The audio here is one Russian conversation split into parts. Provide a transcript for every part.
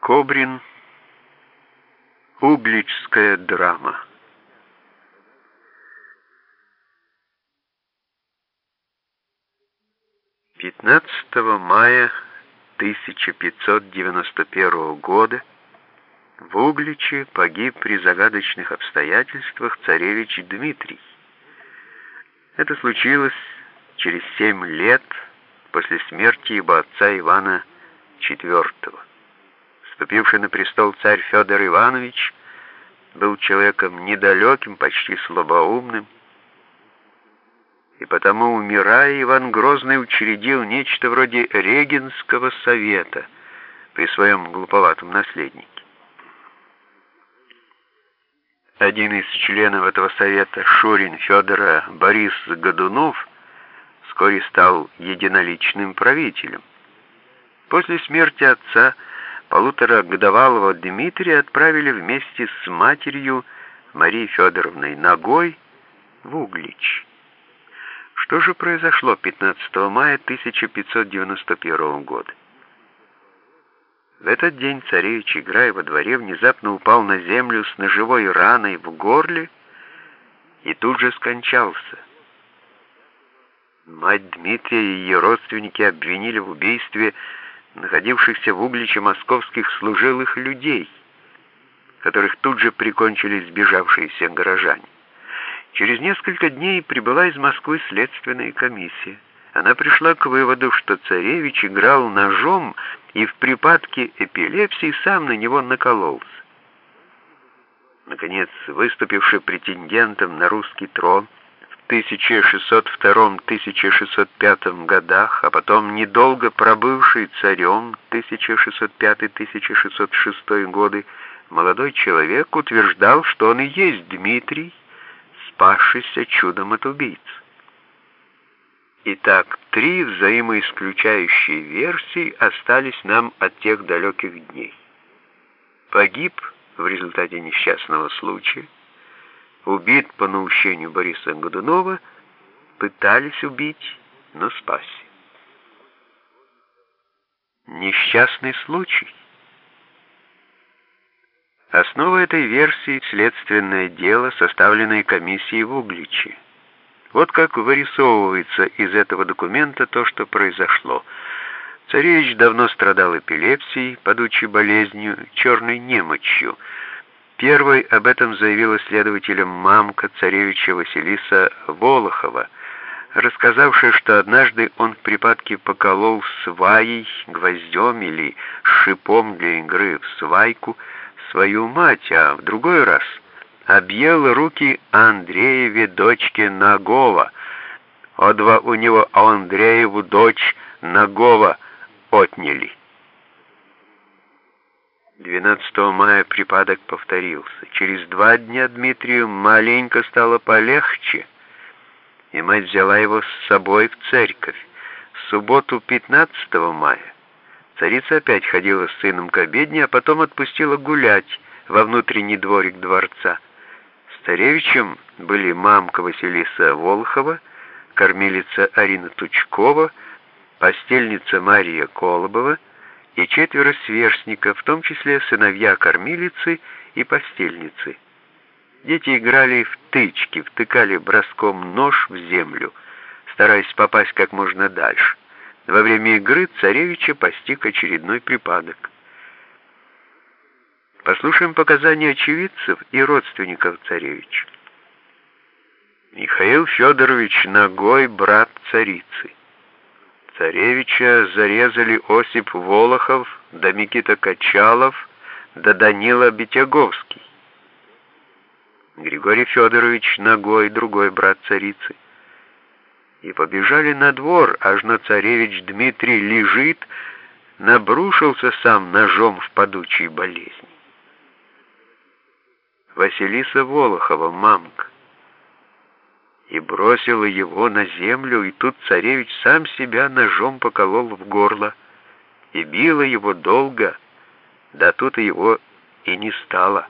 Кобрин. Угличская драма. Пятнадцатого мая 1591 года в Угличе погиб при загадочных обстоятельствах царевич Дмитрий. Это случилось через семь лет после смерти его отца Ивана IV. Вступивший на престол царь Федор Иванович был человеком недалеким, почти слабоумным, и потому, умирая, Иван Грозный учредил нечто вроде регенского совета при своем глуповатом наследнике. Один из членов этого совета, Шурин Федора Борис Годунов, вскоре стал единоличным правителем. После смерти отца полуторагодовалого Дмитрия отправили вместе с матерью Марией Федоровной Ногой в Углич. Что же произошло 15 мая 1591 года? В этот день царевич, играя во дворе, внезапно упал на землю с ножевой раной в горле и тут же скончался. Мать Дмитрия и ее родственники обвинили в убийстве находившихся в Угличе московских служилых людей, которых тут же прикончили сбежавшиеся горожане. Через несколько дней прибыла из Москвы следственная комиссия. Она пришла к выводу, что царевич играл ножом и в припадке эпилепсии сам на него накололся. Наконец, выступивший претендентом на русский трон, 1602-1605 годах, а потом недолго пробывший царем 1605-1606 годы, молодой человек утверждал, что он и есть Дмитрий, спасшийся чудом от убийц. Итак, три взаимоисключающие версии остались нам от тех далеких дней. Погиб в результате несчастного случая, убит по наущению Бориса Годунова, пытались убить, но спасся. Несчастный случай. Основа этой версии — следственное дело, составленное комиссией в Угличе. Вот как вырисовывается из этого документа то, что произошло. Царевич давно страдал эпилепсией, падучей болезнью, черной немочью — Первой об этом заявила следователям мамка царевича Василиса Волохова, рассказавшая, что однажды он в припадке поколол сваей, гвоздем или шипом для игры в свайку свою мать, а в другой раз объел руки Андрееве дочке Нагова. Одва у него Андрееву дочь Нагова отняли. 12 мая припадок повторился. Через два дня Дмитрию маленько стало полегче, и мать взяла его с собой в церковь. В субботу 15 мая царица опять ходила с сыном к обедне, а потом отпустила гулять во внутренний дворик дворца. Старевичем были мамка Василиса Волхова, кормилица Арина Тучкова, постельница Мария Колобова, и четверо сверстников, в том числе сыновья кормилицы и постельницы. Дети играли в тычки, втыкали броском нож в землю, стараясь попасть как можно дальше. Во время игры царевича постиг очередной припадок. Послушаем показания очевидцев и родственников царевича. Михаил Федорович Ногой, брат царицы. Царевича зарезали Осип Волохов, да Микита Качалов, да Данила Битяговский. Григорий Федорович ногой, другой брат царицы. И побежали на двор, аж на царевич Дмитрий лежит, набрушился сам ножом в падучей болезни. Василиса Волохова, мамка и бросила его на землю, и тут царевич сам себя ножом поколол в горло, и била его долго, да тут его и не стало.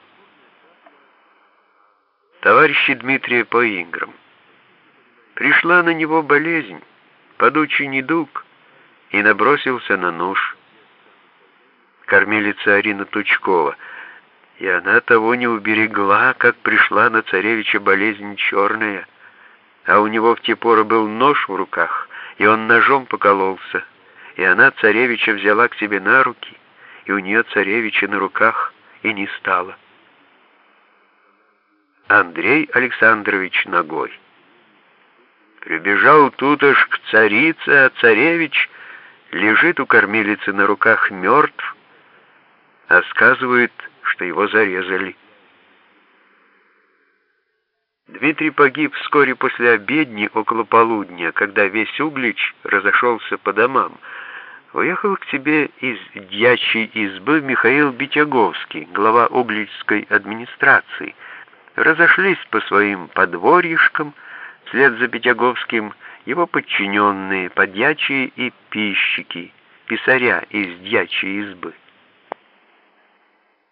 Товарищи Дмитрия по Инграм. Пришла на него болезнь, падучий недуг, и набросился на нож. кормилица Арина Тучкова, и она того не уберегла, как пришла на царевича болезнь черная, а у него в те поры был нож в руках, и он ножом покололся, и она царевича взяла к себе на руки, и у нее царевича на руках и не стало. Андрей Александрович ногой. Прибежал тут аж к царице, а царевич лежит у кормилицы на руках мертв, а сказывает, что его зарезали. Дмитрий погиб вскоре после обедни около полудня, когда весь Углич разошелся по домам. Уехал к себе из дьячьей избы Михаил Битяговский, глава Угличской администрации. Разошлись по своим подворьишкам, вслед за Битяговским его подчиненные, подьячие и пищики, писаря из дьячьей избы.